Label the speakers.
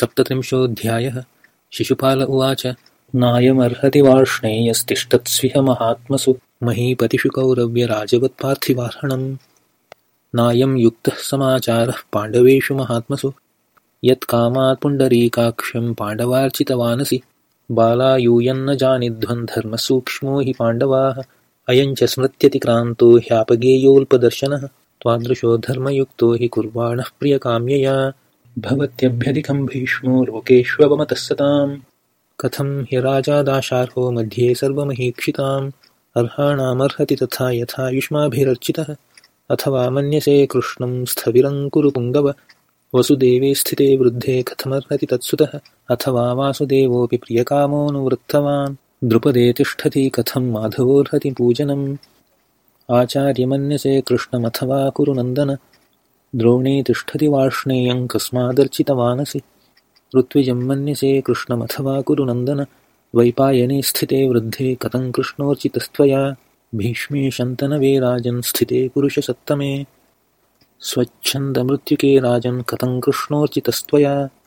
Speaker 1: सप्तत्रिंशोऽध्यायः। शिशुपाल उवाच नायमर्हति वार्ष्णेयस्तिष्ठत्स्विह महात्मसु महीपतिषु कौरव्यराजवत्पार्थिवार्हणम् नायं युक्तः समाचारः पाण्डवेषु महात्मसु। यत्कामात् पुण्डरीकाक्ष्यं पाण्डवार्चितवानसि बालायूयन्न जानिध्वन् धर्मसूक्ष्मो हि पाण्डवाः। अयञ्च स्मृत्यतिक्रान्तो ह्यापगेयोऽल्पदर्शनः त्वादृशो धर्मयुक्तो हि कुर्वाणः प्रियकाम्यया भवत्यभ्यधिकं भीष्मो लोकेष्ववमतः सतां कथं ह्यराजादाशार्हो मध्ये सर्वमहीक्षिताम्? अर्हाणामर्हति तथा यथा युष्माभिरर्चितः। अथवा मन्यसे कृष्णं स्थविरङ्कुरुपुङ्गव वसुदेवे स्थिते वृद्धे कथमर्हति तत्सुतः। अथवा वासुदेवोऽपि प्रियकामोऽनुवृत्तवान्। द्रुपदे तिष्ठति कथं माधवोऽर्हति पूजनम्। आचार्यमन्यसे कृष्णमथवा कुरुनन्दन द्रोणे तिष्ठति वार्ष्णेयं कस्मादर्चितवानसि। ऋत्विजं मन्यसे कृष्णमथवा कुरुनन्दन वैपायने स्थिते वृद्धे कथं कृष्णोर्चितस्त्वया। भीष्मे शन्तनवे राजन् स्थिते पुरुषसत्तमे। स्वच्छन्दमृत्युके राजन् कथं कृष्णोर्चितस्त्वया